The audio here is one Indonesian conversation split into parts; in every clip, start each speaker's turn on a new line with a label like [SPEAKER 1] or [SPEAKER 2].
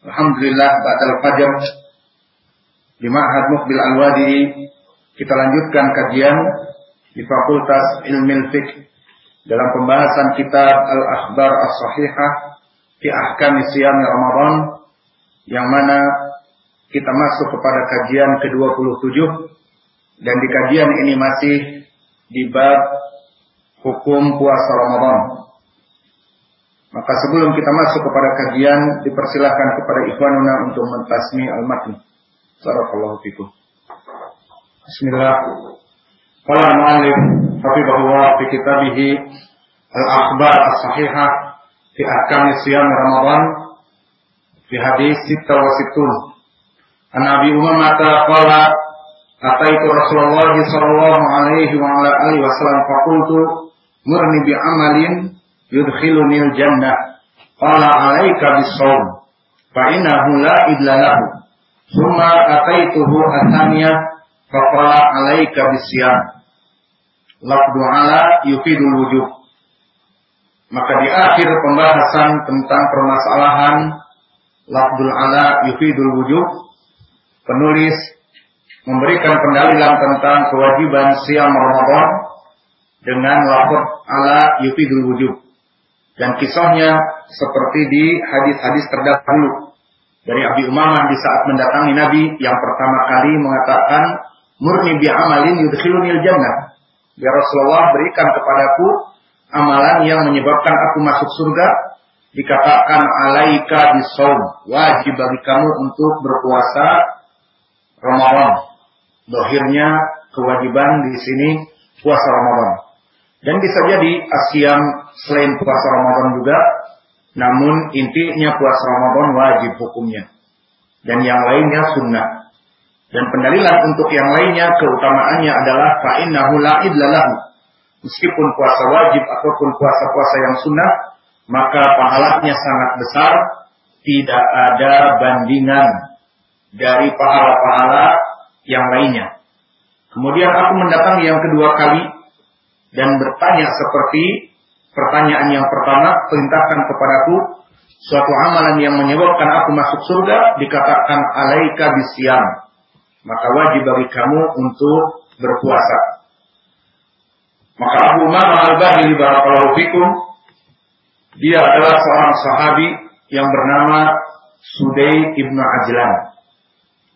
[SPEAKER 1] Alhamdulillah Ba'dal Fajar di Ma'had Mukbil Al-Wadi kita lanjutkan kajian di Fakultas Ilmu Fiqh dalam pembahasan kitab Al-Akhbar As-Sahihah fi Ahkam Siyam Ramadan yang mana kita masuk kepada kajian ke-27 dan di kajian ini masih di bab hukum puasa Ramadan. Maka sebelum kita masuk kepada kajian, dipersilahkan kepada ikhwanuna untuk mentasmi al-matn. Barakallahu fikum. Bismillah. Qala al-mu'allif hafizahullah fi kitabih al-akhbar as-sahihah fi ahkam siyam Ramadan fi hadis 66. An Abi Umamah qala ataitu Rasulullah sallallahu alaihi wa ala alihi wasallam faqultu murni bi amalin yudkhilunil jannah qala alaika bisawm fa innahu la idla lahu thumma ataituhu athaniyah fa qala alaika bisyam lafdu ala yufidul wujub maka di akhir pembahasan tentang permasalahan lafdul ala yufidul wujub penulis memberikan pendalilan tentang kewajiban siam Ramadan dengan lafaz ala yufidul wujub dan kisahnya seperti di hadis-hadis terdahulu dari Abi Umamah di saat mendatangi Nabi yang pertama kali mengatakan murni bi amalin yudkhilunil jannah. Ya Rasulullah berikan kepadaku amalan yang menyebabkan aku masuk surga. Dikatakan alaika bisawm. Wajib bagi kamu untuk berpuasa Ramadan. Dohirnya kewajiban di sini puasa Ramadan. Dan bisa jadi asyam selain puasa Ramadan juga, namun intinya puasa Ramadan wajib hukumnya. Dan yang lainnya sunnah. Dan pendalilan untuk yang lainnya keutamaannya adalah fa'innahu la'idlalahu. Meskipun puasa wajib ataupun puasa-puasa yang sunnah, maka pahalanya sangat besar, tidak ada bandingan dari pahala-pahala yang lainnya. Kemudian aku mendatangi yang kedua kali dan bertanya seperti pertanyaan yang pertama, perintahkan kepadaku suatu amalan yang menyebabkan aku masuk surga, dikatakan alaika bisyam. Maka wajib bagi kamu untuk berpuasa. Maka Abu Umar al-Bahili barakallahu fikum, dia adalah seorang sahabi yang bernama Sudai ibnu Ajlan.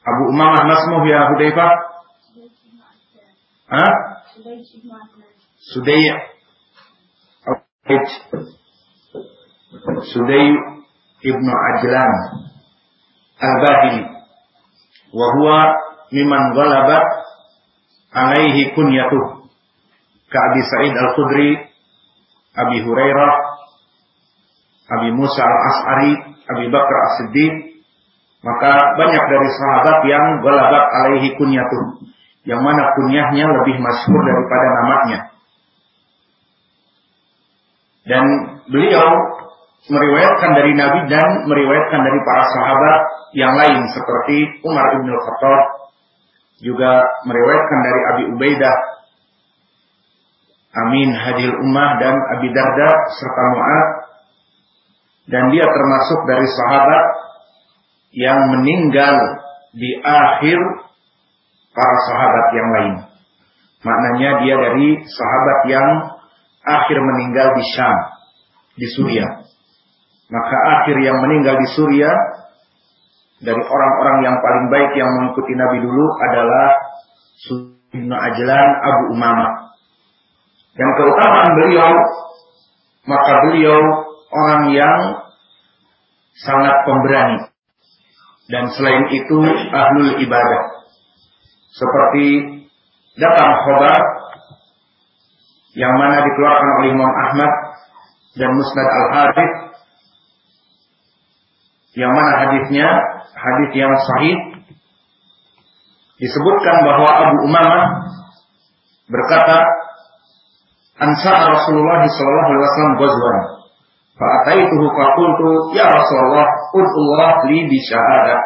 [SPEAKER 1] Abu Umamah Masmuh ya Hudaifah? Hah? Sudai Sudai ibnu Ajlan Al-Bahili. Wa huwa mimman ghalabat alaihi kunyatuh ka Abi Sa'id Al-Khudri Abi Hurairah Abi Musa Al-As'ari Abi Bakar As-Siddiq. Maka banyak dari sahabat yang ghalabat alaihi kunyatuh yang mana kunyahnya lebih masyhur daripada namanya dan beliau meriwayatkan dari Nabi dan meriwayatkan dari para sahabat yang lain seperti Umar bin Khattab juga meriwayatkan dari Abi Ubaidah Amin Hadil Ummah dan Abi Darda serta Mu'ad dan dia termasuk dari sahabat yang meninggal di akhir para sahabat yang lain. Maknanya dia dari sahabat yang akhir meninggal di Syam, di Suria. Maka akhir yang meninggal di Suria dari orang-orang yang paling baik yang mengikuti Nabi dulu adalah Ibnu Ajlan Abu Umamah. Dan keutamaan beliau, maka beliau orang yang sangat pemberani. Dan selain itu ahlul ibadah. Seperti datang khobar yang mana dikeluarkan oleh Imam Ahmad dan Musnad Al-Harith yang mana hadisnya hadis yang sahih disebutkan bahwa Abu Umamah berkata Ansa Rasulullah sallallahu alaihi wasallam ghazwan fa ataituhu fa qultu ya Rasulullah ud'ullah li bi syahadah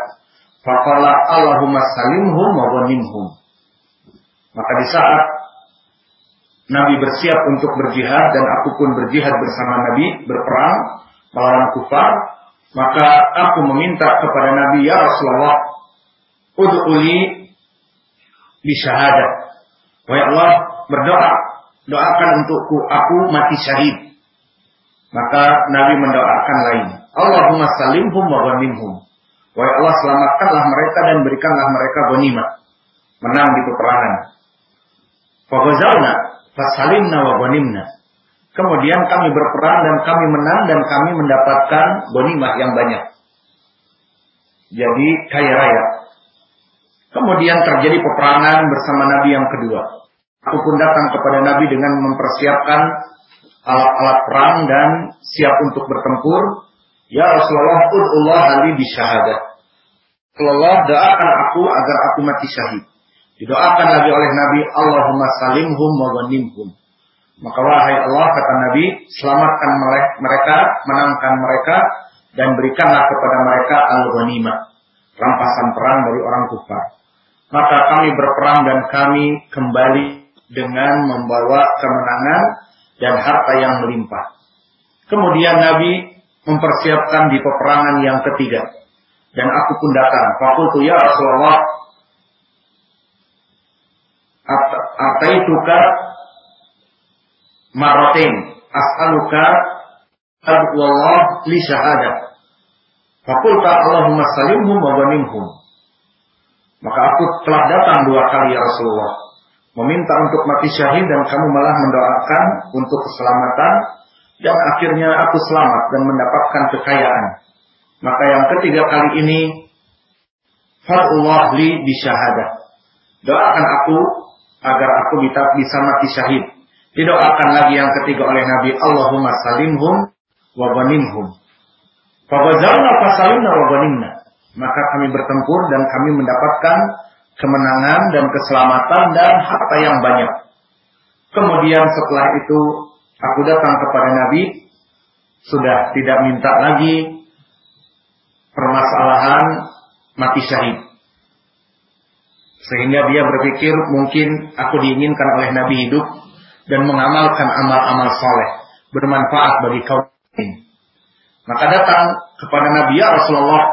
[SPEAKER 1] fa qala Allahumma salimhum wa ghanimhum maka di saat Nabi bersiap untuk berjihad dan aku pun berjihad bersama Nabi berperang melawan kufar maka aku meminta kepada Nabi ya Rasulullah ud'uli bi syahadah wahai Allah berdoa. Doakan untukku aku mati syahid. Maka Nabi mendoakan lain. Allahumma salimhum wa ghanimhum. Wahai Allah selamatkanlah mereka dan berikanlah mereka ghanimah. Menang di peperangan. Faghazauna fasalimna wa ghanimna Kemudian kami berperang dan kami menang dan kami mendapatkan bonimah yang banyak. Jadi kaya raya. Kemudian terjadi peperangan bersama Nabi yang kedua. Aku pun datang kepada Nabi dengan mempersiapkan alat-alat perang dan siap untuk bertempur. Ya Rasulullah, Allah ali di syahadah. Rasulullah doakan aku agar aku mati syahid. Didoakan lagi oleh Nabi, Allahumma salimhum wa ghanimhum. Maka wahai Allah kata Nabi, selamatkan mereka, menangkan mereka, dan berikanlah kepada mereka al-ghanimah, rampasan perang dari orang kufar. Maka kami berperang dan kami kembali dengan membawa kemenangan dan harta yang melimpah. Kemudian Nabi mempersiapkan di peperangan yang ketiga. Dan aku pun datang. Fakultu ya Rasulullah. Ataituka maratin as'aluka wallah li syahadah. Fakulta Allahumma salimhum wa ghanimhum. Maka aku telah datang dua kali ya Rasulullah. Meminta untuk mati syahid dan kamu malah mendoakan untuk keselamatan. Dan akhirnya aku selamat dan mendapatkan kekayaan. Maka yang ketiga kali ini. Fadullah li bisyahadah. Doakan aku agar aku bisa mati syahid Didoakan lagi yang ketiga oleh Nabi Allahumma salimhum wa ghanimhum. Fabazalna fasalimna wa ghanimna. Maka kami bertempur dan kami mendapatkan kemenangan dan keselamatan dan harta yang banyak. Kemudian setelah itu aku datang kepada Nabi sudah tidak minta lagi permasalahan mati syahid. Sehingga dia berpikir mungkin aku diinginkan oleh Nabi hidup dan mengamalkan amal-amal soleh bermanfaat bagi kaum ini. Maka datang kepada Nabi ya Rasulullah,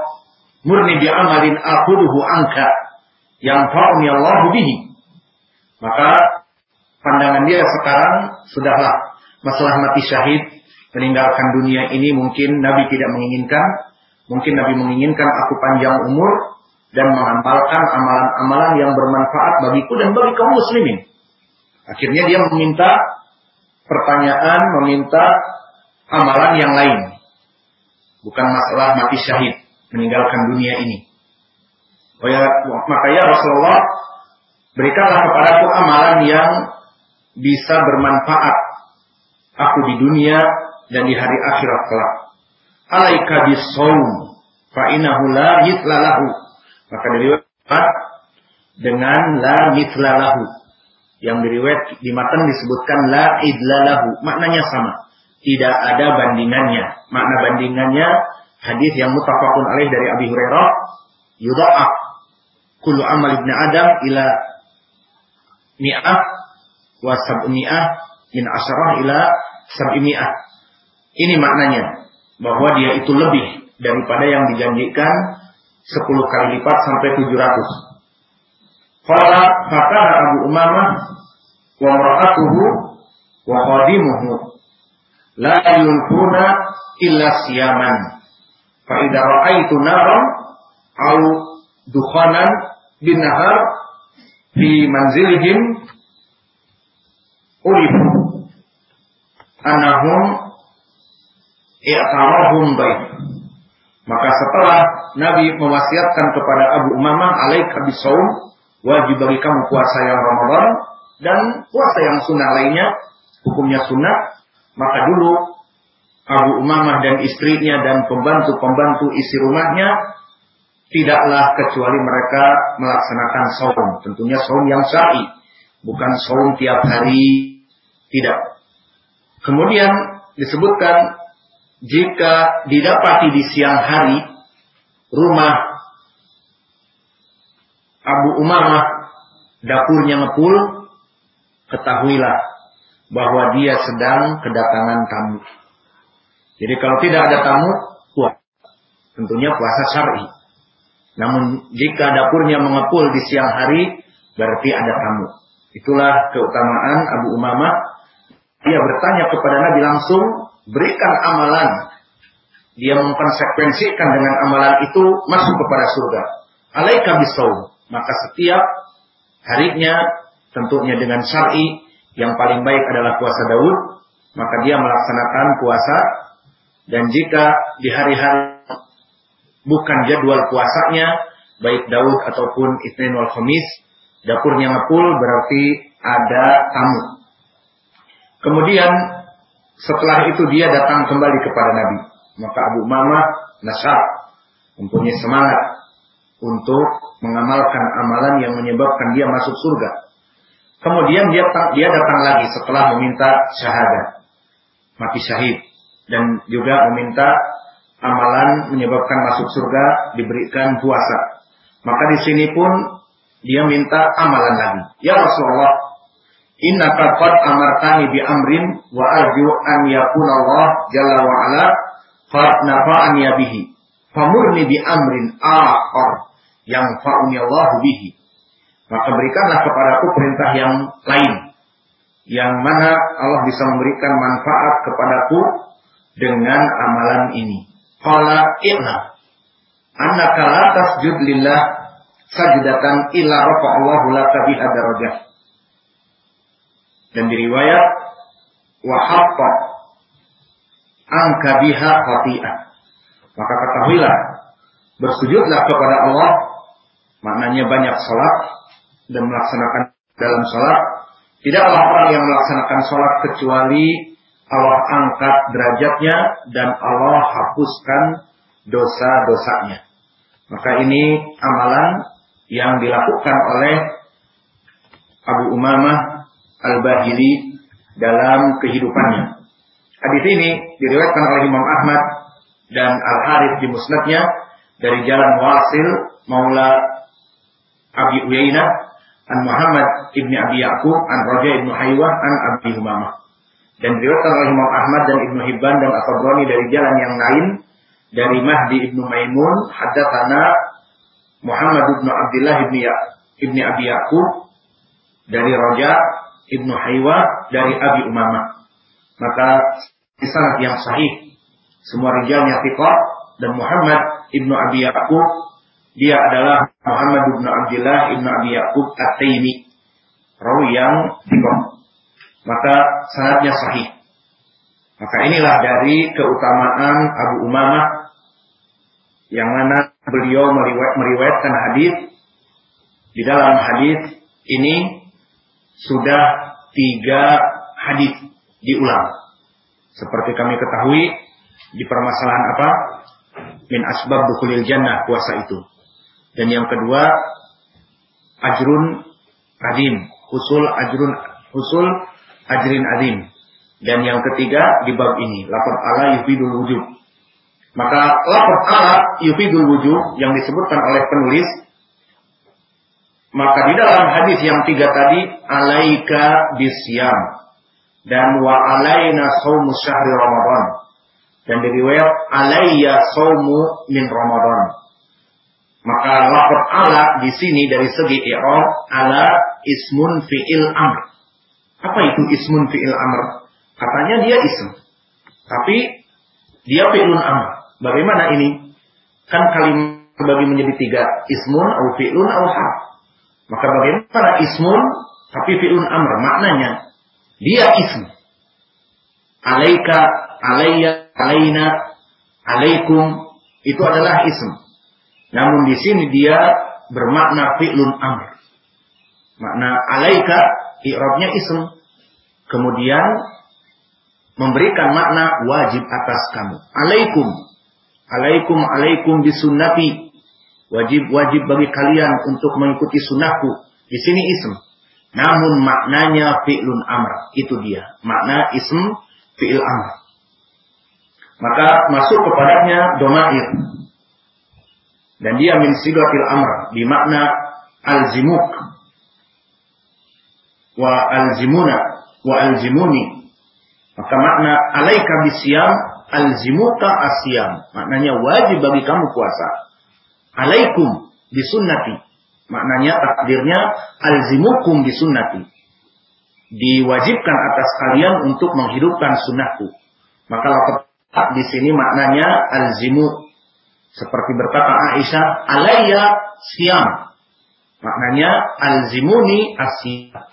[SPEAKER 1] murni bi amalin akhuduhu angka yang fa'uni Allah bihi. Maka pandangan dia sekarang sudahlah masalah mati syahid meninggalkan dunia ini mungkin Nabi tidak menginginkan, mungkin Nabi menginginkan aku panjang umur dan mengamalkan amalan-amalan yang bermanfaat bagiku dan bagi kaum muslimin. Akhirnya dia meminta pertanyaan, meminta amalan yang lain. Bukan masalah mati syahid, meninggalkan dunia ini. Oh ya, maka ya Rasulullah, berikanlah kepadaku amalan yang bisa bermanfaat aku di dunia dan di hari akhirat kelak. Alaika bisawm fa innahu la mithla Maka dari dengan la mithla yang diriwayat di matan disebutkan la idlalahu. Maknanya sama. Tidak ada bandingannya. Makna bandingannya hadis yang mutafakun alaih dari Abi Hurairah. Yudha'af kullu amal ibn Adam ila mi'ah wa sab'mi'ah min asyarah ila sab'mi'ah. Ini maknanya. Bahwa dia itu lebih daripada yang dijanjikan 10 kali lipat sampai 700. Qala fakana Abu Umamah wa mar'atuhu wa khadimuhu la yulfuna illa siyaman. Fa idza ra'aitu naran aw dukhanan bin nahar fi manzilihim urifu anahum i'tarahum baik. Maka setelah Nabi mewasiatkan kepada Abu Umamah alaika bisawm wajib bagi kamu puasa yang Ramadan dan puasa yang sunnah lainnya, hukumnya sunnah, maka dulu Abu Umamah dan istrinya dan pembantu-pembantu isi rumahnya tidaklah kecuali mereka melaksanakan saum. Tentunya saum yang syar'i, bukan saum tiap hari, tidak. Kemudian disebutkan jika didapati di siang hari rumah Abu Umamah dapurnya ngepul, ketahuilah bahwa dia sedang kedatangan tamu. Jadi kalau tidak ada tamu, puasa. Tentunya puasa syar'i. Namun jika dapurnya mengepul di siang hari, berarti ada tamu. Itulah keutamaan Abu Umamah. Dia bertanya kepada Nabi langsung, berikan amalan. Dia mengkonsekuensikan dengan amalan itu masuk kepada surga. Alaika bisawm. Maka setiap harinya tentunya dengan syar'i yang paling baik adalah puasa Daud, maka dia melaksanakan puasa dan jika di hari-hari bukan jadwal puasanya, baik Daud ataupun Isnin wal Khamis, dapurnya ngepul berarti ada tamu. Kemudian setelah itu dia datang kembali kepada Nabi. Maka Abu Mama nasab mempunyai semangat untuk mengamalkan amalan yang menyebabkan dia masuk surga. Kemudian dia dia datang lagi setelah meminta syahadat, mati syahid dan juga meminta amalan menyebabkan masuk surga diberikan puasa. Maka di sini pun dia minta amalan lagi. Ya Rasulullah, Inna qad amartani bi amrin wa arju an yakuna Allah jalla wa ala qad nafa'ani bihi. Famurni bi amrin akhar yang fa'uni Allah bihi. Maka berikanlah kepadaku perintah yang lain. Yang mana Allah bisa memberikan manfaat kepadaku dengan amalan ini. Qala i'lam annaka la tasjud lillah sajdatan illa rafa'allahu laka biha darajah. Dan diriwayat wa haqqa angka biha khati'ah. Maka ketahuilah bersujudlah kepada Allah maknanya banyak salat dan melaksanakan dalam salat tidaklah orang yang melaksanakan salat kecuali Allah angkat derajatnya dan Allah hapuskan dosa-dosanya. Maka ini amalan yang dilakukan oleh Abu Umamah Al-Bahili dalam kehidupannya. Hadis ini diriwayatkan oleh Imam Ahmad dan Al-Harith di musnadnya dari jalan Wasil Maula Abi Uyainah an Muhammad ibni Abi Yaqub an Raja ibnu Haywah an Abi Umamah dan diriwayatkan oleh Imam Ahmad dan Ibnu Hibban dan At-Tabrani dari jalan yang lain dari Mahdi Ibnu Maimun haddatsana Muhammad Ibnu Abdullah Ibnu ya, Ibnu Abi Yaqub dari Raja Ibnu Haywa dari Abi Umamah. Maka sanad yang sahih semua rijalnya thiqah dan Muhammad Ibnu Abi Yaqub dia adalah Muhammad Ibnu Abdullah Ibnu Abi Yaqub At-Taimi rawi yang thiqah maka sanadnya sahih. Maka inilah dari keutamaan Abu Umamah yang mana beliau meriwayatkan hadis. Di dalam hadis ini sudah tiga hadis diulang. Seperti kami ketahui di permasalahan apa? Min asbab dukulil jannah puasa itu. Dan yang kedua ajrun kadim, usul ajrun usul ajrin azim. Dan yang ketiga di bab ini, lapor ala yufidul wujud. Maka lapor ala yufidul wujud yang disebutkan oleh penulis maka di dalam hadis yang tiga tadi alaika bisyam dan wa alaina saumu syahri ramadan dan diriwayat alayya saumu min ramadan maka lapor ala di sini dari segi i'rab ala ismun fi'il amr apa itu ismun fi'il amr? Katanya dia ism. Tapi dia fi'lun amr. Bagaimana ini? Kan kalimat terbagi menjadi tiga. Ismun, au fi'lun, au harf. Maka bagaimana ismun, tapi fi'lun amr? Maknanya, dia ism. Alaika, alayya, alayna, alaikum, itu adalah ism. Namun di sini dia bermakna fi'lun amr. Makna alaika i'rabnya ism. Kemudian memberikan makna wajib atas kamu. Alaikum. Alaikum alaikum bisunnati. Wajib-wajib bagi kalian untuk mengikuti sunnahku. Di sini ism. Namun maknanya fi'lun amr. Itu dia. Makna ism fi'il amr. Maka masuk kepadanya domair. Dan dia min sigatil amr. Di makna alzimuk. Wa alzimuna. Wa alzimuni. Maka makna alaika bisyam alzimuka asyam. Maknanya wajib bagi kamu puasa. Alaikum bisunnati. Maknanya takdirnya alzimukum bisunnati. Diwajibkan atas kalian untuk menghidupkan sunnahku. Maka lafaz di sini maknanya alzimu seperti berkata Aisyah, alayya siam. Maknanya alzimuni asyam.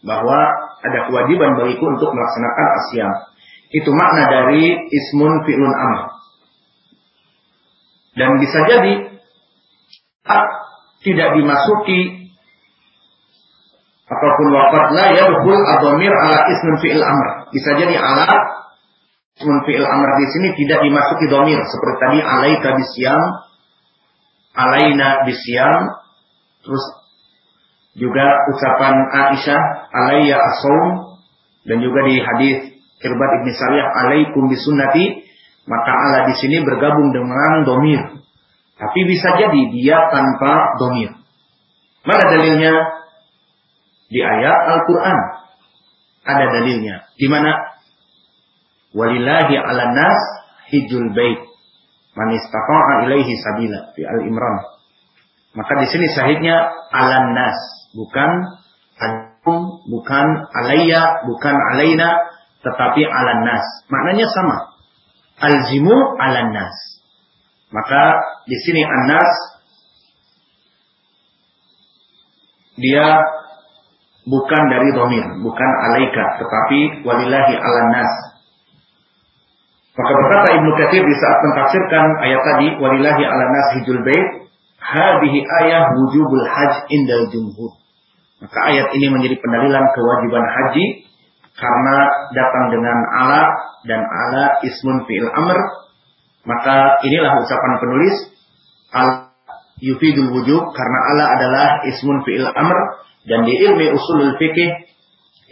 [SPEAKER 1] Bahwa ada kewajiban bagiku untuk melaksanakan asyam. Itu makna dari ismun fi'lun amr. Dan bisa jadi tidak dimasuki ataupun waqad la yadkhul ad-dhamir ala ismun fi'il amr. Bisa jadi ala ismun fi'il amr di sini tidak dimasuki dhamir seperti tadi alaika bisyam, alaina bisyam, terus juga ucapan Aisyah alayya asawm dan juga di hadis Irbad ibn Sariyah alaikum bisunnati maka Allah di sini bergabung dengan domir. Tapi bisa jadi dia tanpa domir. Mana dalilnya? Di ayat Al-Quran. Ada dalilnya. Di mana? Walillahi ala nas hijul bait. Man istata'a ilaihi sabila. Di Al-Imran. Maka di sini sahihnya ala nas. Bukan antum, bukan alayya, bukan alaina, tetapi ala nas. Maknanya sama. Alzimu ala nas. Maka di sini anas dia bukan dari domir, bukan alaika, tetapi walillahi ala nas. Maka berkata Ibnu Katsir di saat mentafsirkan ayat tadi walillahi ala nas hijul bait, hadhihi ayah wujubul hajj indal jumhur. Maka ayat ini menjadi pendalilan kewajiban haji karena datang dengan ala dan ala ismun fi'il amr. Maka inilah ucapan penulis al yufidul wujub karena ala adalah ismun fi'il amr dan di ilmi usulul fikih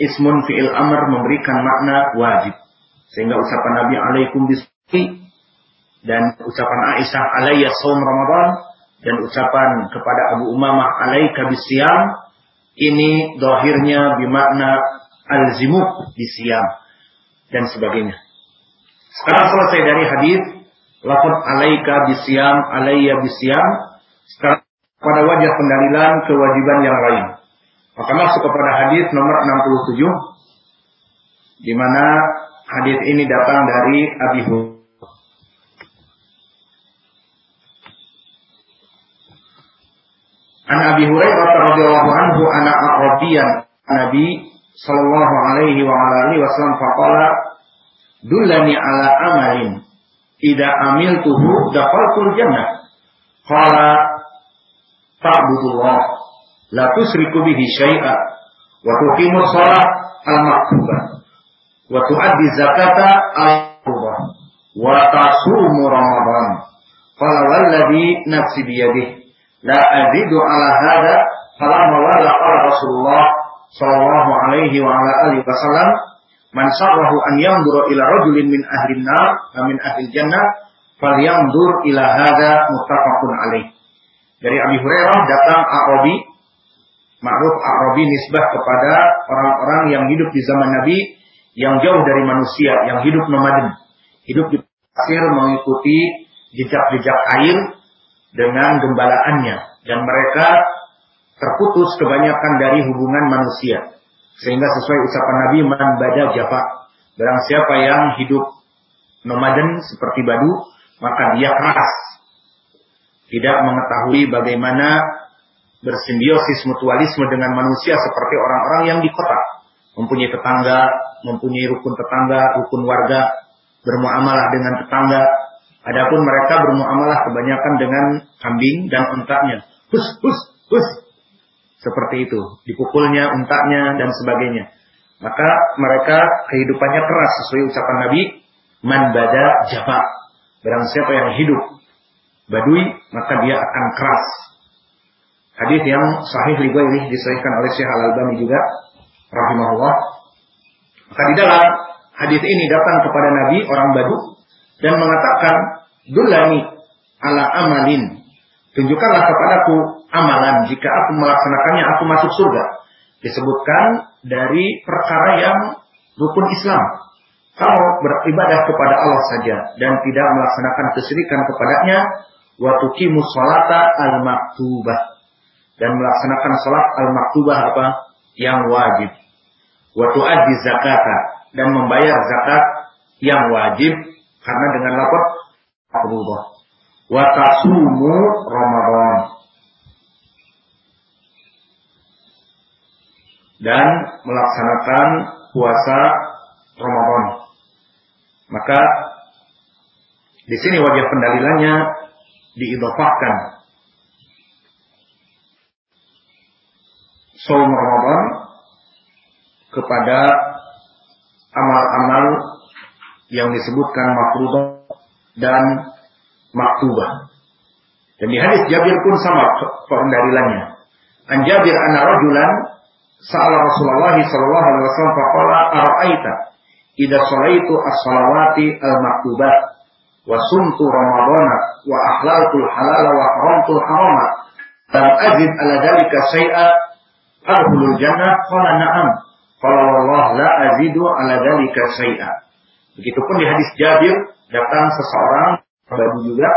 [SPEAKER 1] ismun fi'il amr memberikan makna wajib. Sehingga ucapan Nabi alaikum bismi dan ucapan Aisyah alayya saum Ramadan dan ucapan kepada Abu Umamah alaika bisyam ini dohirnya bimakna alzimuk siam dan sebagainya. Sekarang selesai dari hadis lafaz alaika bisyam alayya bisyam sekarang pada wajah pendalilan kewajiban yang lain. Maka masuk kepada hadis nomor 67 di mana hadis ini datang dari Abi Hurairah. An Abi Hurairah radhiyallahu anhu ana Arabiyan Nabi sallallahu alaihi wa alihi wasallam faqala dullani ala amalin idza amiltuhu dakhaltul jannah. Qala ta'budullah la tusriku bihi syai'a wa tuqimus shalah al maktubah wa tuaddi zakata al qurban wa ramadan. Qala walladhi nafsi biyadihi la azidu ala hada falamma wala qala Rasulullah sallallahu alaihi wa ala alihi wasallam man sarrahu an yanzura ila rajulin min ahli nar min ahli jannah falyanzur ila hada muttafaqun alaih. Dari Abi Hurairah datang Arabi ma'ruf Arabi nisbah kepada orang-orang yang hidup di zaman Nabi yang jauh dari manusia yang hidup nomaden. Hidup di pasir mengikuti jejak-jejak air dengan gembalaannya. Dan mereka terputus kebanyakan dari hubungan manusia sehingga sesuai ucapan Nabi man bada jafa barang siapa yang hidup nomaden seperti badu maka dia keras tidak mengetahui bagaimana bersimbiosis mutualisme dengan manusia seperti orang-orang yang di kota mempunyai tetangga mempunyai rukun tetangga rukun warga bermuamalah dengan tetangga Adapun mereka bermuamalah kebanyakan dengan kambing dan untaknya. Hus, hus, hus. Seperti itu. Dipukulnya, untaknya, dan sebagainya. Maka mereka kehidupannya keras sesuai ucapan Nabi, man bada jaba. Barang siapa yang hidup badui, maka dia akan keras. Hadis yang sahih juga ini disahihkan oleh Syekh Al-Albani juga rahimahullah. Maka di dalam hadis ini datang kepada Nabi orang badu dan mengatakan, "Dulani ala amalin." Tunjukkanlah kepadaku amalan jika aku melaksanakannya aku masuk surga. Disebutkan dari perkara yang rukun Islam. Kamu beribadah kepada Allah saja dan tidak melaksanakan kesyirikan kepadanya, wa tuqimus salata al-maktubah dan melaksanakan salat al-maktubah apa? yang wajib. Wa tuaddi zakata dan membayar zakat yang wajib karena dengan lapor Allah. Wa tasumu Ramadan. Dan melaksanakan puasa Ramadan. Maka di sini wajah pendalilannya diidofahkan saum Ramadan kepada amal-amal yang disebutkan makruh dan maktubah. Dan di hadis Jabir pun sama pendalilannya. An Jabir anna rajulan sa'ala Rasulullah sallallahu alaihi wasallam faqala ara'aita idza sallaitu as-salawati al-maktubat wa sumtu ramadana wa ahlaltul halala wa haramtul harama dan azid ala dalika syai'a adkhulul jannah qala na'am qala wallah la azidu ala dalika syai'a begitupun di hadis Jabir datang seseorang baru juga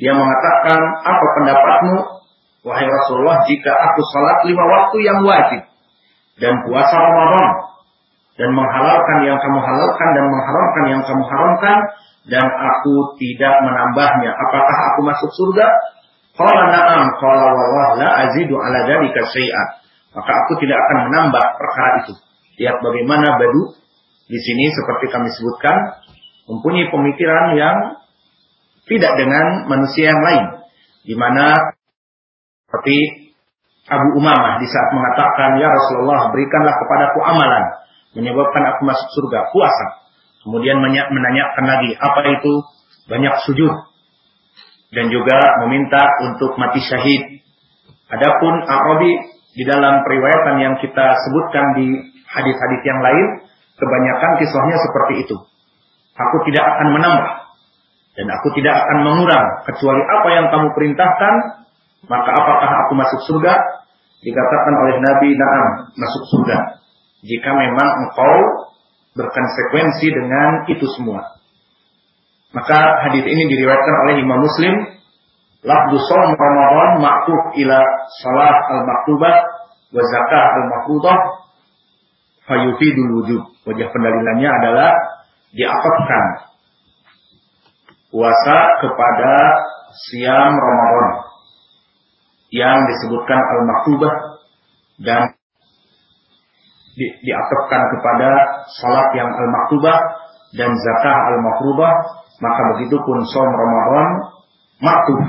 [SPEAKER 1] dia mengatakan apa pendapatmu wahai Rasulullah jika aku salat lima waktu yang wajib dan puasa Ramadan dan menghalalkan yang kamu halalkan dan mengharamkan yang kamu haramkan dan aku tidak menambahnya. Apakah aku masuk surga? Qala na'am, qala wallah la. Maka aku tidak akan menambah perkara itu. Lihat bagaimana badu di sini seperti kami sebutkan mempunyai pemikiran yang tidak dengan manusia yang lain. Di mana seperti Abu Umamah di saat mengatakan, Ya Rasulullah berikanlah kepadaku amalan. Menyebabkan aku masuk surga. Puasa. Kemudian menanyakan lagi, apa itu banyak sujud. Dan juga meminta untuk mati syahid. Adapun Arabi di dalam periwayatan yang kita sebutkan di hadis-hadis yang lain, kebanyakan kisahnya seperti itu. Aku tidak akan menambah dan aku tidak akan mengurang kecuali apa yang kamu perintahkan, maka apakah aku masuk surga? Dikatakan oleh Nabi, "Na'am, masuk surga." Jika memang engkau berkonsekuensi dengan itu semua. Maka hadis ini diriwayatkan oleh Imam Muslim, lafdu shaum Ramadan ma'tuf ila salat al-maktubah wa zakah al-mafruḍah fayufidul wujub. Wajah pendalilannya adalah diapatkan puasa kepada siam Ramadan yang disebutkan al-maktubah dan di, diatupkan kepada salat yang al-maktubah dan zakah al-mafrubah, maka begitu pun som Ramadan maktub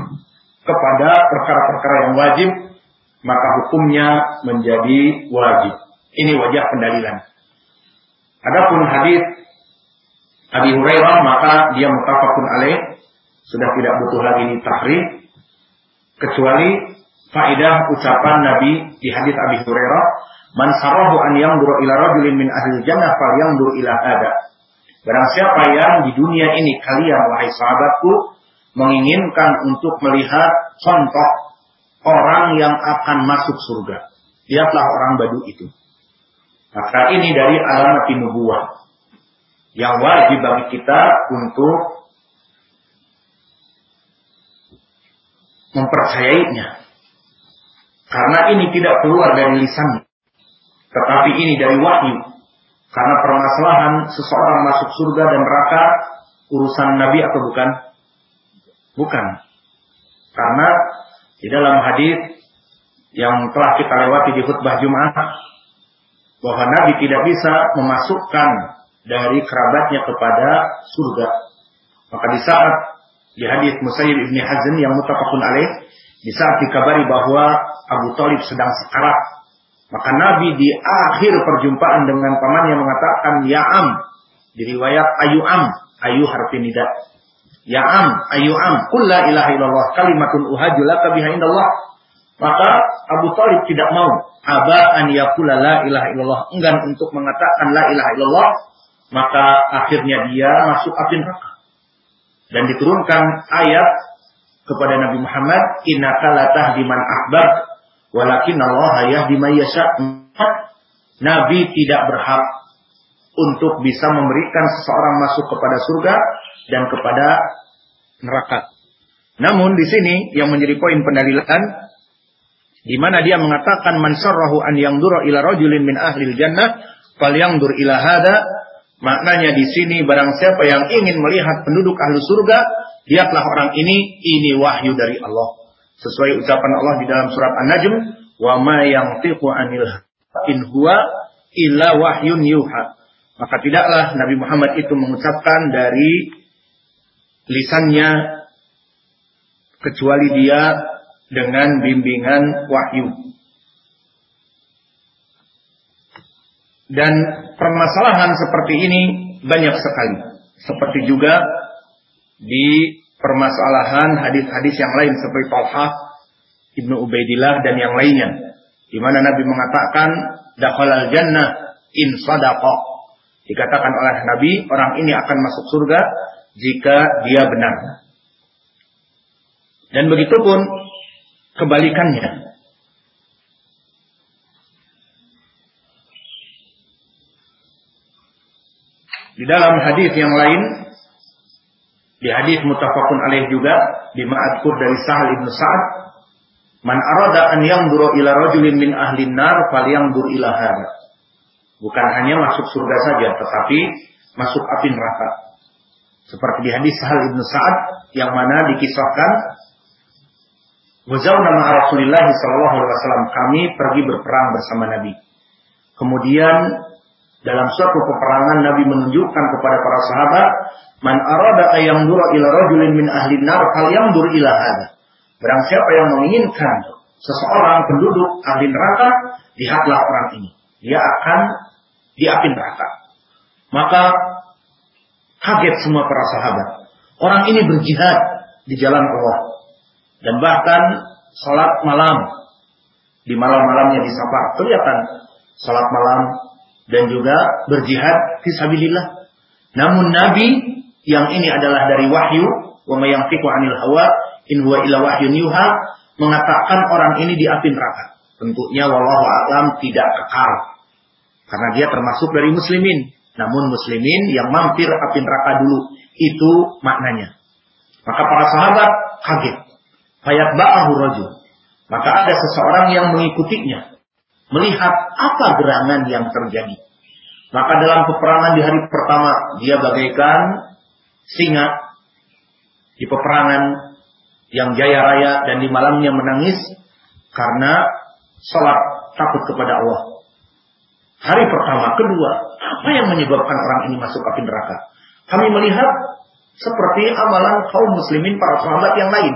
[SPEAKER 1] kepada perkara-perkara yang wajib, maka hukumnya menjadi wajib. Ini wajah pendalilan. Adapun hadis Abi Hurairah maka dia mutafakun alaih sudah tidak butuh lagi ditahrif kecuali faidah ucapan Nabi di hadis Abi Hurairah Man sarahu an yanzuru ila rajulin min ahli jannah fal yanzur ila hada. Barang siapa yang di dunia ini kalian wahai sahabatku menginginkan untuk melihat contoh orang yang akan masuk surga. Lihatlah orang badu itu. Maka ini dari alamat nubuah yang wajib bagi kita untuk mempercayainya. Karena ini tidak keluar dari lisan tetapi ini dari wahyu. Karena permasalahan seseorang masuk surga dan neraka urusan Nabi atau bukan? Bukan. Karena di dalam hadis yang telah kita lewati di khutbah Jumat bahwa Nabi tidak bisa memasukkan dari kerabatnya kepada surga. Maka di saat di hadis Musayyib ibni Hazm yang mutafakun alaih, di saat dikabari bahwa Abu Talib sedang sekarat Maka Nabi di akhir perjumpaan dengan pamannya mengatakan ya am. Di riwayat ayu harfi nida. Ya am, ayu am, kulla ilaha illallah kalimatun uhajulaka biha indallah. Maka Abu Talib tidak mau aba an yakula la ilaha illallah enggan untuk mengatakan la ilaha illallah maka akhirnya dia masuk api neraka dan diturunkan ayat kepada Nabi Muhammad innaka la tahdi man ahbab walakin Allah may yasha Nabi tidak berhak untuk bisa memberikan seseorang masuk kepada surga dan kepada neraka. Namun di sini yang menjadi poin pendalilan di mana dia mengatakan man an yangdura ila rajulin min ahli jannah falyangdur ila hada maknanya di sini barang siapa yang ingin melihat penduduk ahli surga lihatlah orang ini ini wahyu dari Allah sesuai ucapan Allah di dalam surat An-Najm wa ma yantiqu anil in huwa illa wahyun yuha maka tidaklah Nabi Muhammad itu mengucapkan dari lisannya kecuali dia dengan bimbingan wahyu. Dan permasalahan seperti ini banyak sekali. Seperti juga di permasalahan hadis-hadis yang lain seperti Talha Ibnu Ubaidillah dan yang lainnya. Di mana Nabi mengatakan dakhalal jannah in sadaqa. Dikatakan oleh Nabi orang ini akan masuk surga jika dia benar. Dan begitu pun kebalikannya. Di dalam hadis yang lain, di hadis mutafakun alaih juga, di ma'adkur dari Sahal ibn Sa'ad, Man arada an yanzura ila rajulin min ahli nar falyanzur ila hada. Bukan hanya masuk surga saja, tetapi masuk api neraka. Seperti di hadis Sahal ibn Sa'ad yang mana dikisahkan Wazau nama Rasulullah Sallallahu Alaihi Wasallam kami pergi berperang bersama Nabi. Kemudian dalam suatu peperangan Nabi menunjukkan kepada para sahabat, man arada ayam dura ila rajulin min ahli nar kal yang dur ila hada. Barang siapa yang menginginkan seseorang penduduk ahli neraka, lihatlah orang ini. Dia akan di api neraka. Maka kaget semua para sahabat. Orang ini berjihad di jalan Allah. Dan bahkan sholat malam. Di malam-malamnya di safar. Kelihatan sholat malam. Dan juga berjihad fisabilillah. Namun Nabi yang ini adalah dari wahyu. Wa mayantiku anil hawa. In huwa ila wahyun yuha. Mengatakan orang ini di api neraka. Tentunya wallahu alam tidak kekal. Karena dia termasuk dari muslimin. Namun muslimin yang mampir api neraka dulu. Itu maknanya. Maka para sahabat kaget. Fayatba'ahu rajul. Maka ada seseorang yang mengikutinya. Melihat apa gerangan yang terjadi. Maka dalam peperangan di hari pertama, dia bagaikan singa di peperangan yang jaya raya dan di malamnya menangis karena sholat takut kepada Allah. Hari pertama, kedua, apa yang menyebabkan orang ini masuk api neraka? Kami melihat seperti amalan kaum muslimin para sahabat yang lain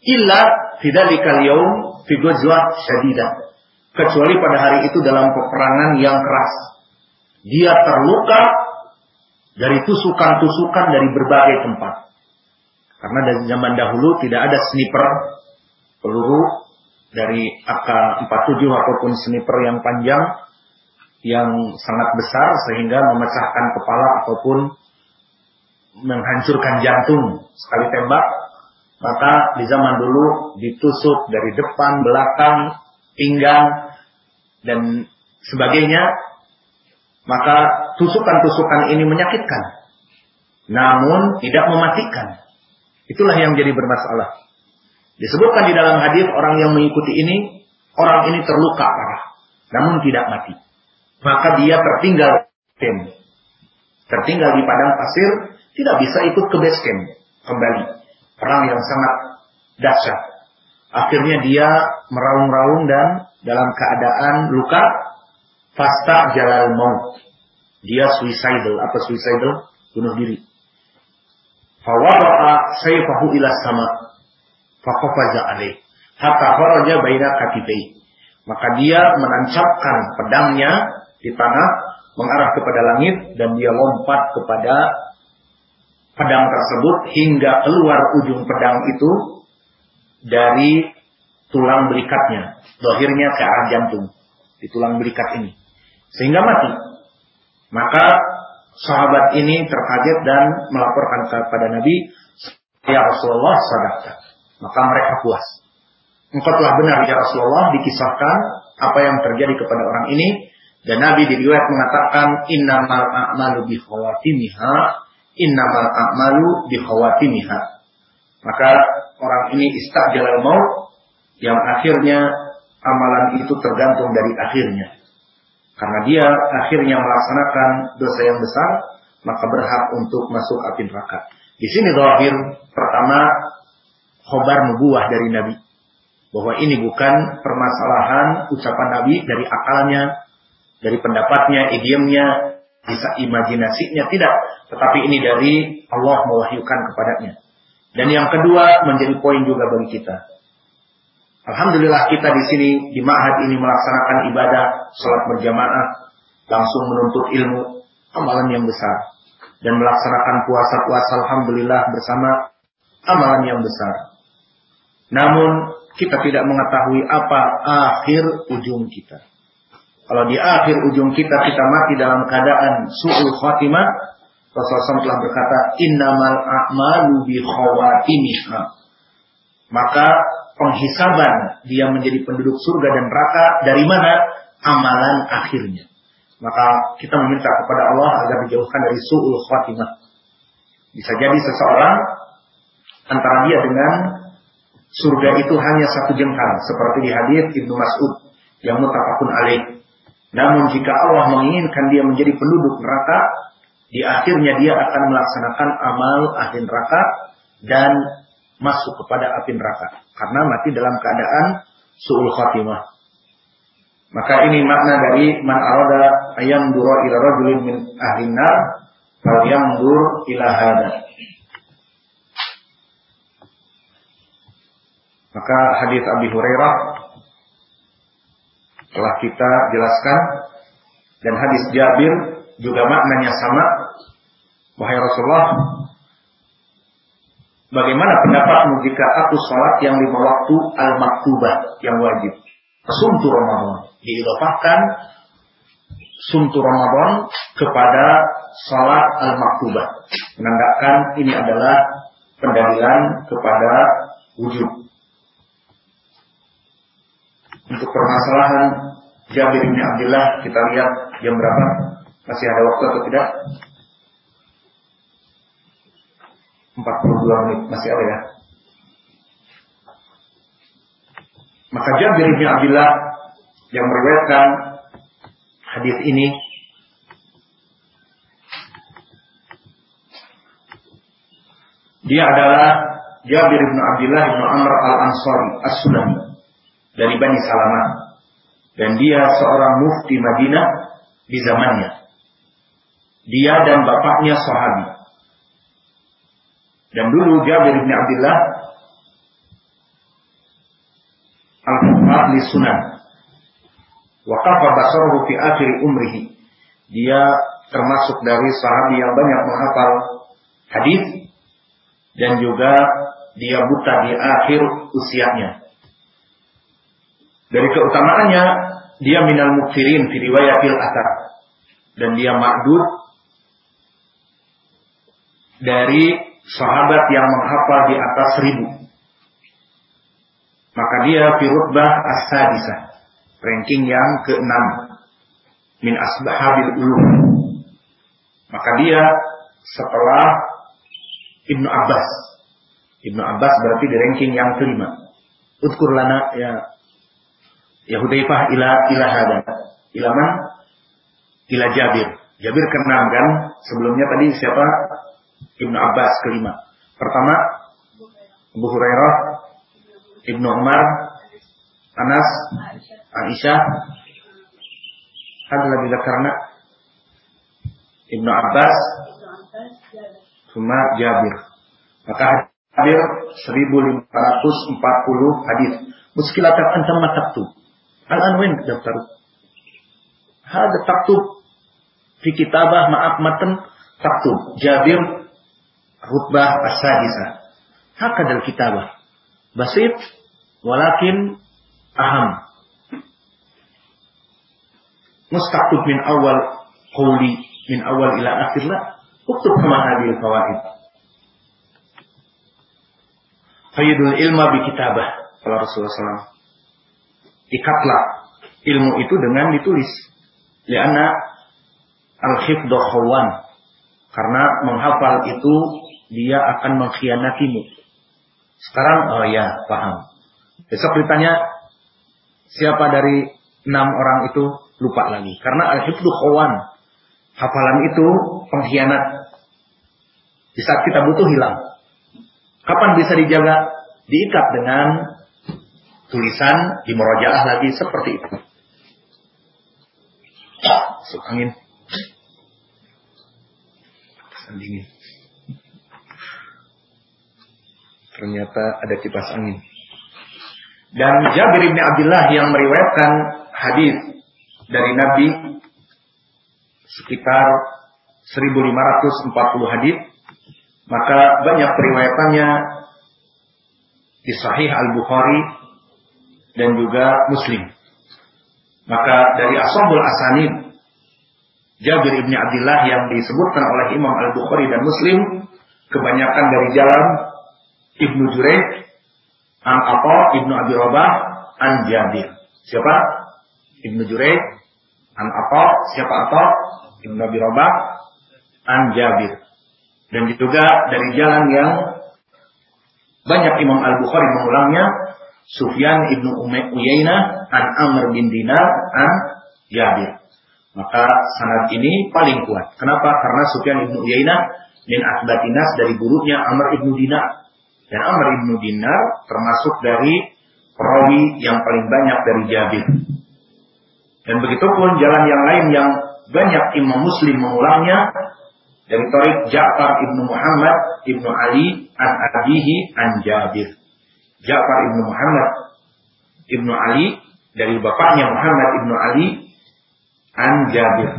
[SPEAKER 1] illa fidzalikal yaum fi syadidah. Kecuali pada hari itu dalam peperangan yang keras. Dia terluka dari tusukan-tusukan dari berbagai tempat. Karena dari zaman dahulu tidak ada sniper peluru dari AK-47 ataupun sniper yang panjang yang sangat besar sehingga memecahkan kepala ataupun menghancurkan jantung sekali tembak maka di zaman dulu ditusuk dari depan, belakang, pinggang, dan sebagainya. Maka tusukan-tusukan ini menyakitkan. Namun tidak mematikan. Itulah yang jadi bermasalah. Disebutkan di dalam hadis orang yang mengikuti ini, orang ini terluka parah. Namun tidak mati. Maka dia tertinggal camp. Tertinggal di padang pasir, tidak bisa ikut ke base camp kembali perang yang sangat dahsyat. Akhirnya dia meraung-raung dan dalam keadaan luka, fasta jalal maut. Dia suicidal, apa suicidal? Bunuh diri. Fawada'a sayfahu ila sama. Fakofaza alaih. Hatta faraja baina katibai. Maka dia menancapkan pedangnya di tanah, mengarah kepada langit, dan dia lompat kepada pedang tersebut hingga keluar ujung pedang itu dari tulang belikatnya. Dohirnya ke arah jantung. Di tulang belikat ini. Sehingga mati. Maka sahabat ini terkaget dan melaporkan kepada Nabi, Ya Rasulullah sadaqta. Maka mereka puas. Engkau telah benar ya Rasulullah dikisahkan apa yang terjadi kepada orang ini dan Nabi di riwayat mengatakan innamal a'malu bi khawatimiha innamal a'malu bi khawatimiha. Maka orang ini istajalal maut yang akhirnya amalan itu tergantung dari akhirnya. Karena dia akhirnya melaksanakan dosa yang besar, maka berhak untuk masuk api neraka. Di sini zahir pertama khobar nubuah dari Nabi. Bahwa ini bukan permasalahan ucapan Nabi dari akalnya, dari pendapatnya, idiomnya, bisa imajinasinya, tidak. Tetapi ini dari Allah mewahyukan kepadanya. Dan yang kedua menjadi poin juga bagi kita. Alhamdulillah kita di sini di Ma'had ini melaksanakan ibadah sholat berjamaah, langsung menuntut ilmu, amalan yang besar. Dan melaksanakan puasa-puasa Alhamdulillah bersama amalan yang besar. Namun kita tidak mengetahui apa akhir ujung kita. Kalau di akhir ujung kita kita mati dalam keadaan su'ul khatimah, Rasulullah SAW telah berkata, Innamal a'malu bi khawatimihha. Maka penghisaban dia menjadi penduduk surga dan neraka dari mana? Amalan akhirnya. Maka kita meminta kepada Allah agar dijauhkan dari su'ul khatimah. Bisa jadi seseorang antara dia dengan surga itu hanya satu jengkal seperti di hadis Ibnu Mas'ud yang mutafakun alaih. Namun jika Allah menginginkan dia menjadi penduduk neraka, di akhirnya dia akan melaksanakan amal ahli neraka dan masuk kepada api neraka karena mati dalam keadaan suul khatimah. Maka ini makna dari man arada ayam duro ila rajulin min ahli nar fal dur ila hada. Maka hadis Abi Hurairah telah kita jelaskan dan hadis Jabir juga maknanya sama. Wahai Rasulullah, bagaimana pendapatmu jika aku sholat yang lima waktu al-maktubah yang wajib? Sumtu Ramadan. Diidofahkan sumtu Ramadan kepada sholat al-maktubah. Menandakan ini adalah pendalilan kepada wujud. Untuk permasalahan Jabir bin Abdullah kita lihat jam berapa? Masih ada waktu atau tidak? 42 menit masih ada ya. Maka Jabir bin Abdullah yang meriwayatkan hadis ini dia adalah Jabir bin Abdullah bin Amr al-Ansari as-Sulami dari Bani Salamah dan dia seorang mufti Madinah di zamannya. Dia dan bapaknya sahabi. Dan dulu Jabir bin Abdullah li sunan. Wa kafa fi akhir umrihi. Dia termasuk dari sahabi yang banyak menghafal hadis dan juga dia buta di akhir usianya. Dari keutamaannya, dia minal mukfirin fi riwayatil atar. Dan dia makdud dari sahabat yang menghafal di atas seribu. Maka dia fi rutbah as-sadisah. Ranking yang keenam. Min asbahabil ulum. Maka dia setelah Ibnu Abbas. Ibnu Abbas berarti di ranking yang kelima. Utkur lana ya Ya Hudaifah ila ila hada. Ila? Ila Jabir. Jabir keenam kan? Sebelumnya tadi siapa? Ibnu Abbas kelima. Pertama Abu Hurairah, Ibnu Umar, Anas, Aisyah, Hadla bila karena Ibnu Abbas, Cuma Jabir. Maka Jabir 1540 hadis. Muskilatan antam mataktu. Al-an wain daftaru. Hada taktub. Fi kitabah maaf matan taktub. Jabir rutbah as-sadisah. Hakadal kitabah. Basit walakin aham. Mustaktub min awal qawli min awal ila akhir la. Uktub kama hadil fawaid. Fayyidul ilma bi kitabah. Kalau Rasulullah SAW. Ikatlah ilmu itu dengan ditulis. Lianna al-hifdhu khawan. Karena menghafal itu dia akan mengkhianatimu. Sekarang, oh ya, paham. Besok ditanya, siapa dari enam orang itu lupa lagi. Karena al-hifdhu khawan. Hafalan itu pengkhianat. Di saat kita butuh hilang. Kapan bisa dijaga? Diikat dengan tulisan di merojaah lagi seperti itu. Masuk angin. Dingin. Ternyata ada kipas angin. Dan Jabir bin Abdullah yang meriwayatkan hadis dari Nabi sekitar 1540 hadis, maka banyak periwayatannya di Sahih Al Bukhari dan juga Muslim. Maka dari Ashabul Asanid Jabir ibni Abdullah yang disebutkan oleh Imam Al Bukhari dan Muslim kebanyakan dari jalan Ibnu Jurayj, An Atta, Ibnu Abi Rabah, An Jabir. Siapa? Ibnu Jurayj, An Atta, siapa Atta? Ibnu Abi Rabah, An Jabir. Dan juga dari jalan yang banyak Imam Al Bukhari mengulangnya Sufyan ibnu Uyainah an Amr bin Dinar an Jabir. Maka sanad ini paling kuat. Kenapa? Karena Sufyan ibnu Uyainah min asbatinas dari gurunya Amr ibnu Dinar. Dan Amr ibnu Dinar termasuk dari perawi yang paling banyak dari Jabir. Dan begitu pun jalan yang lain yang banyak Imam Muslim mengulangnya dari Tariq Ja'far ibnu Muhammad ibnu Ali an Abihi an Jabir. Ja'far ibnu Muhammad ibnu Ali dari bapaknya Muhammad ibnu Ali an Jabir.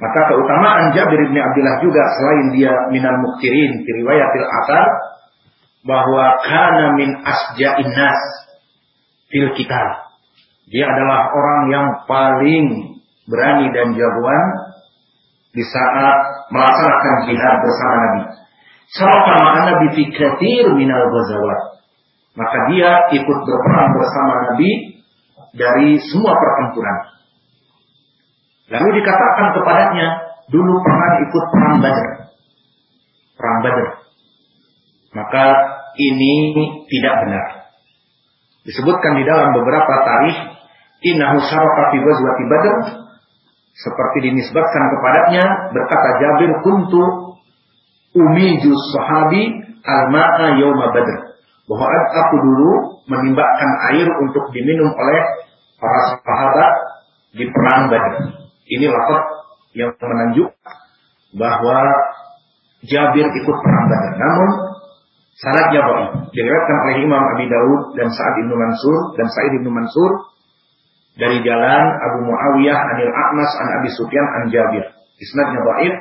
[SPEAKER 1] Maka keutamaan Jabir ibnu Abdullah juga selain dia minal muktirin di riwayatil bahwa kana min asja'in nas fil kitab. Dia adalah orang yang paling berani dan jagoan di saat melaksanakan jihad bersama Nabi. Sarafah Nabi fi kathir minal ghazawat maka dia ikut berperang bersama Nabi dari semua pertempuran. Lalu dikatakan kepadanya, dulu pernah ikut perang Badar. Perang Badar. Maka ini tidak benar. Disebutkan di dalam beberapa tarikh, innahu syarafa fi ghazwati Badar seperti dinisbatkan kepadanya berkata Jabir kuntu umijus sahabi al-ma'a yawma Badr bahwa aku dulu menimbakkan air untuk diminum oleh para sahabat di perang Badar. Ini lafaz yang menunjuk bahwa Jabir ikut perang Badar. Namun sanadnya baik. Diriwayatkan oleh Imam Abi Daud dan Sa'ad bin Mansur dan Sa'id bin Mansur dari jalan Abu Muawiyah Anil A'mas an Abi Sufyan an Jabir. Isnadnya baik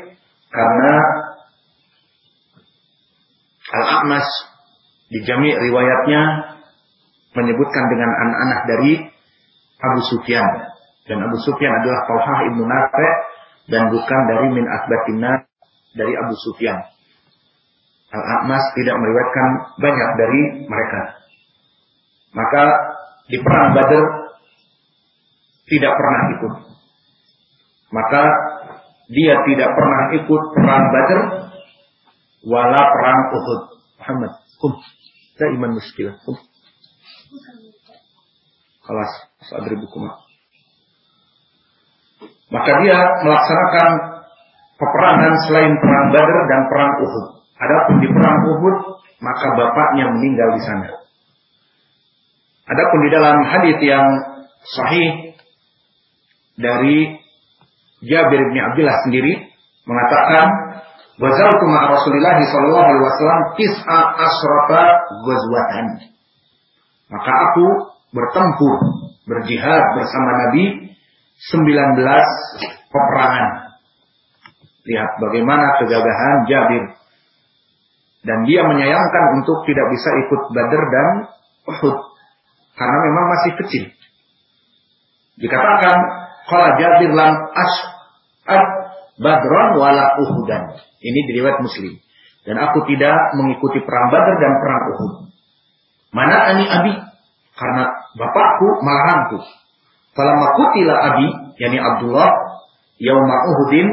[SPEAKER 1] karena Al-A'mas di jami riwayatnya menyebutkan dengan anak-anak dari Abu Sufyan. Dan Abu Sufyan adalah Talhah ibnu Nafi dan bukan dari min asbatina dari Abu Sufyan. Al-A'mas tidak meriwayatkan banyak dari mereka. Maka di perang Badr tidak pernah ikut. Maka dia tidak pernah ikut perang Badr wala perang Uhud. Muhammad, kum. Daiman muskilah. Kum. Kelas sadri buku Maka dia melaksanakan peperangan selain perang Badar dan perang Uhud. Adapun di perang Uhud, maka bapaknya meninggal di sana. Adapun di dalam hadis yang sahih dari Jabir bin Abdullah sendiri mengatakan Wazaltu ma'a Rasulillah sallallahu alaihi wasallam tis'a asrata ghazwatan. Maka aku bertempur berjihad bersama Nabi 19 peperangan. Lihat bagaimana kegagahan Jabir. Dan dia menyayangkan untuk tidak bisa ikut Badr dan Uhud. Karena memang masih kecil. Dikatakan, kalau Jabir lam as'ad badron wala uhudan. Ini diriwayat muslim. Dan aku tidak mengikuti perang Badr dan perang Uhud. Mana ani abi? Karena bapakku malahanku. Kalau makutila abi, yakni Abdullah, yauma Uhudin,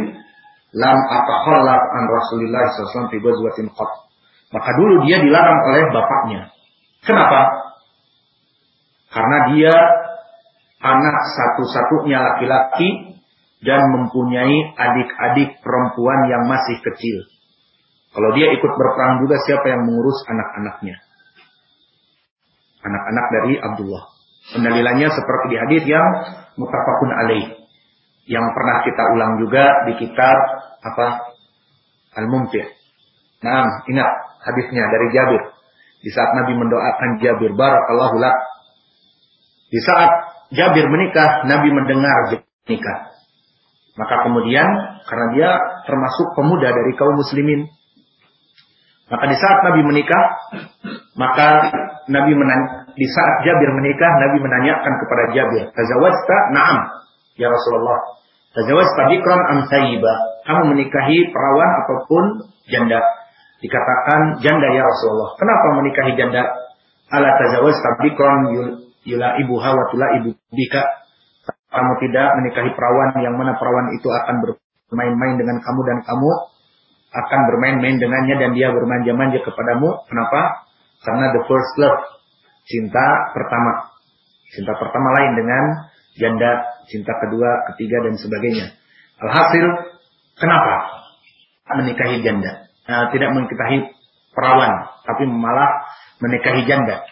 [SPEAKER 1] lam atakhallaf an Rasulullah SAW fi ghazwatin qat. Maka dulu dia dilarang oleh bapaknya. Kenapa? Karena dia anak satu-satunya laki-laki dan mempunyai adik-adik perempuan yang masih kecil. Kalau dia ikut berperang juga siapa yang mengurus anak-anaknya? Anak-anak dari Abdullah. Pendalilannya seperti di hadis yang mutafakun alaih. Yang pernah kita ulang juga di kitab apa? Al-Mumtih. Nah, ingat hadisnya dari Jabir. Di saat Nabi mendoakan Jabir, barakallahu lak. Di saat Jabir menikah, Nabi mendengar nikah. Maka kemudian karena dia termasuk pemuda dari kaum muslimin. Maka di saat Nabi menikah, maka Nabi menanya, di saat Jabir menikah, Nabi menanyakan kepada Jabir, "Tazawwajta?" "Na'am." Ya Rasulullah. "Tazawwajta bikran am Kamu menikahi perawan ataupun janda? Dikatakan janda ya Rasulullah. Kenapa menikahi janda? Ala tazawwajta bikran yula ibu hawa tula ibu bika. Kamu tidak menikahi perawan yang mana perawan itu akan bermain-main dengan kamu dan kamu akan bermain-main dengannya dan dia bermanja-manja kepadamu. Kenapa? Karena the first love. Cinta pertama. Cinta pertama lain dengan janda, cinta kedua, ketiga dan sebagainya. Alhasil, kenapa menikahi janda? Nah, tidak menikahi perawan, tapi malah menikahi janda.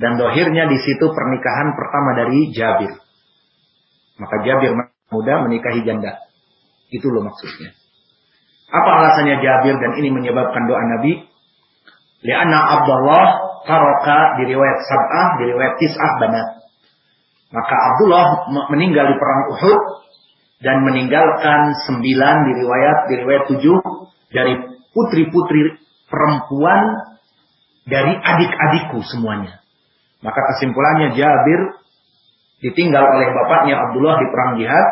[SPEAKER 1] Dan dohirnya di situ pernikahan pertama dari Jabir. Maka Jabir muda menikahi janda. Itu loh maksudnya. Apa alasannya Jabir dan ini menyebabkan doa Nabi? Lianna Abdullah taroka di riwayat Sab'ah, di riwayat Tis'ah banat. Maka Abdullah meninggal di perang Uhud dan meninggalkan sembilan di riwayat di riwayat tujuh dari putri-putri perempuan dari adik-adikku semuanya. Maka kesimpulannya Jabir ditinggal oleh bapaknya Abdullah di perang jihad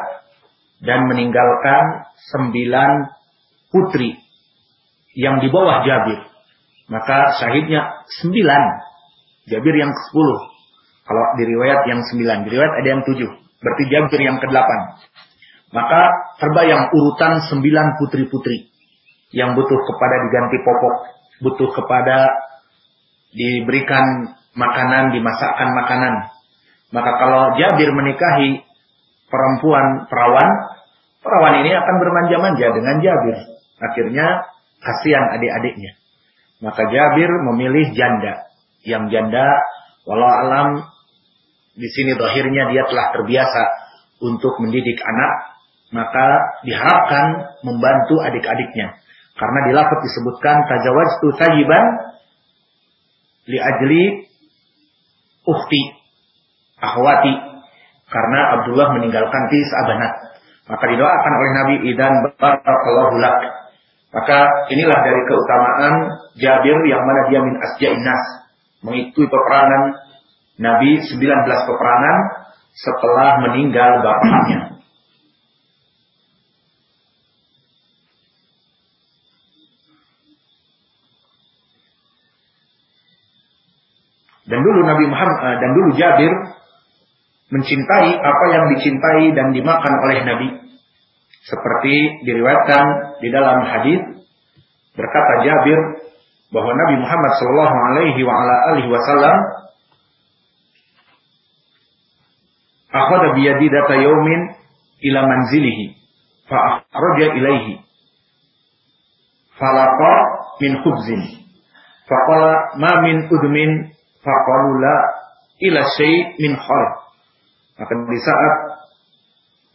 [SPEAKER 1] dan meninggalkan sembilan putri yang di bawah Jabir. Maka syahidnya sembilan. Jabir yang ke sepuluh. Kalau di riwayat yang sembilan. Di riwayat ada yang tujuh. Berarti Jabir yang ke delapan. Maka terbayang urutan sembilan putri-putri. Yang butuh kepada diganti popok. Butuh kepada diberikan makanan, dimasakkan makanan. Maka kalau Jabir menikahi perempuan perawan, perawan ini akan bermanja-manja dengan Jabir. Akhirnya kasihan adik-adiknya. Maka Jabir memilih janda. Yang janda, walau alam di sini terakhirnya dia telah terbiasa untuk mendidik anak, maka diharapkan membantu adik-adiknya. Karena di lafaz disebutkan tajawaztu tajiban li ajli ukhti, ahwati. Karena Abdullah meninggalkan tis abanat. Maka didoakan oleh Nabi idan barakallahu lak. Maka inilah dari keutamaan Jabir yang mana dia min asja'in nas. Mengikuti peperangan Nabi 19 peperangan setelah meninggal bapaknya. Dan dulu Nabi Muhammad eh, dan dulu Jabir mencintai apa yang dicintai dan dimakan oleh Nabi. Seperti diriwayatkan di dalam hadis berkata Jabir bahwa Nabi Muhammad sallallahu alaihi wa ala alihi wasallam akhadha data yaumin ila manzilihi fa akhraja ilaihi falaqa min khubzin faqala ma min udmin faqalula ila syai' min. Maka di saat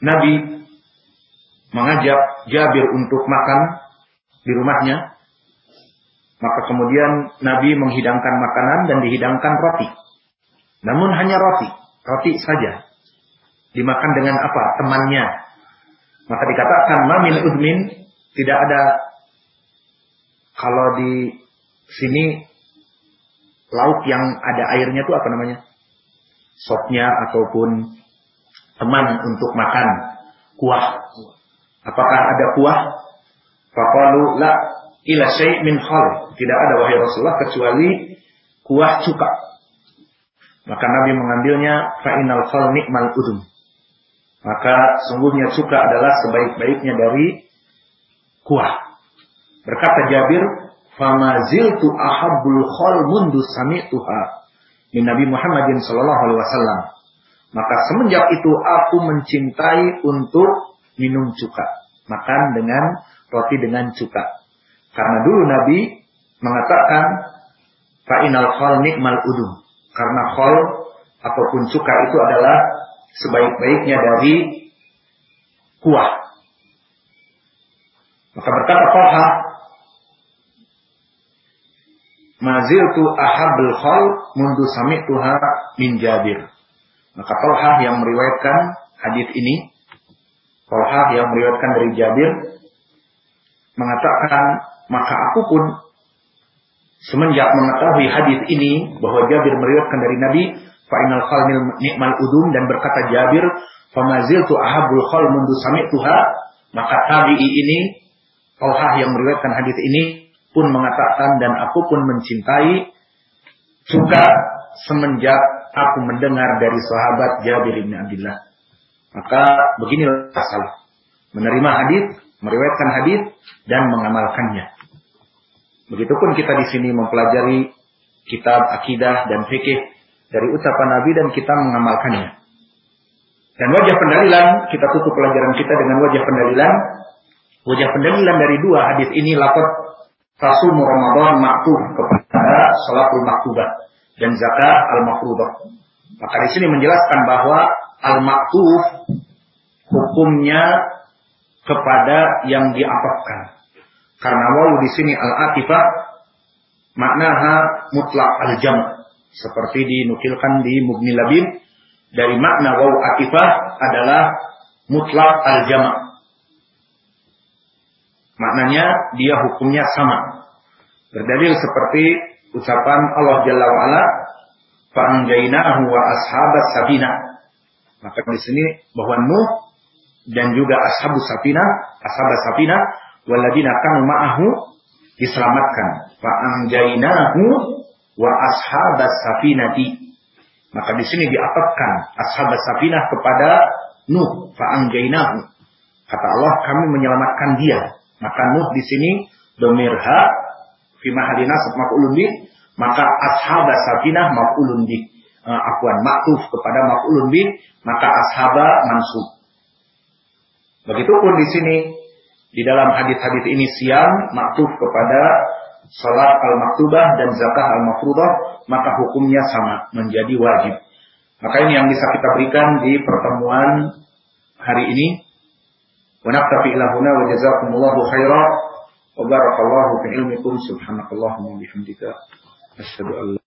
[SPEAKER 1] Nabi mengajak Jabir untuk makan di rumahnya, maka kemudian Nabi menghidangkan makanan dan dihidangkan roti. Namun hanya roti, roti saja. Dimakan dengan apa? Temannya. Maka dikatakan mamil udmin tidak ada kalau di sini lauk yang ada airnya itu apa namanya? Sopnya ataupun teman untuk makan kuah. Apakah ada kuah? Faqalu la ila syai' min khal. Tidak ada wahai Rasulullah kecuali kuah cuka. Maka Nabi mengambilnya fa'inal khal ni'mal udum. Maka sungguhnya cuka adalah sebaik-baiknya dari kuah. Berkata Jabir, "Fama ziltu ahabbul khal mundu sami'tuha." Min Nabi Muhammadin sallallahu alaihi wasallam. Maka semenjak itu aku mencintai untuk minum cuka. Makan dengan roti dengan cuka. Karena dulu Nabi mengatakan fa'inal khal nikmal udum. Karena khal ataupun cuka itu adalah sebaik-baiknya dari kuah. Maka berkata Talha, Maziltu ahabul khal mundu sami'tuha min Jabir. Maka Talha yang meriwayatkan hadis ini, Talha yang meriwayatkan dari Jabir, mengatakan, maka aku pun semenjak mengetahui hadis ini bahwa Jabir meriwayatkan dari Nabi, fa'inal khalmil ni'mal udum dan berkata Jabir, famaziltu ahabul khal mundu sami'tuha, maka tabi'i ini, Talha yang meriwayatkan hadis ini pun mengatakan dan aku pun mencintai juga semenjak aku mendengar dari sahabat Jabir bin Abdullah. Maka beginilah salah. Menerima hadis, meriwayatkan hadis dan mengamalkannya. Begitupun kita di sini mempelajari kitab akidah dan fikih dari ucapan Nabi dan kita mengamalkannya. Dan wajah pendalilan, kita tutup pelajaran kita dengan wajah pendalilan. Wajah pendalilan dari dua hadis ini lapor Rasul Ramadan maktub kepada salatul maktubah dan zakat al-mafruḍah. Maka di sini menjelaskan bahwa al-maktub hukumnya kepada yang diapapkan. Karena wawu di sini al-atifah maknaha mutlak al-jam seperti dinukilkan di Mubni Labib dari makna wawu atifah adalah mutlak al-jama. Maknanya dia hukumnya sama. Berdalil seperti ucapan Allah Jalla wa ala fa'anjainahu wa ashabas sabina. Maka di sini bahwa Nuh dan juga ashabus sabina, ashabas sabina waladina kanu ma'ahu diselamatkan. Fa'anjainahu wa ashabas safinati. Maka di sini diatapkan ashabas safinah kepada Nuh fa'anjainahu. Kata Allah kami menyelamatkan dia. Maka Nuh di sini domirha fi mahali nasab maka ashaba safinah maf'ulun bih uh, afwan maktuf kepada maf'ulun bih maka ashaba mansub. Begitupun di sini di dalam hadis-hadis ini siang maktuf kepada salat al-maktubah dan zakah al-mafruḍah maka hukumnya sama menjadi wajib. Maka ini yang bisa kita berikan di pertemuan hari ini ونقف إلى هنا وجزاكم الله خيرا وبارك الله في علمكم. سبحانك اللهم وبحمدك. أشهد أن لا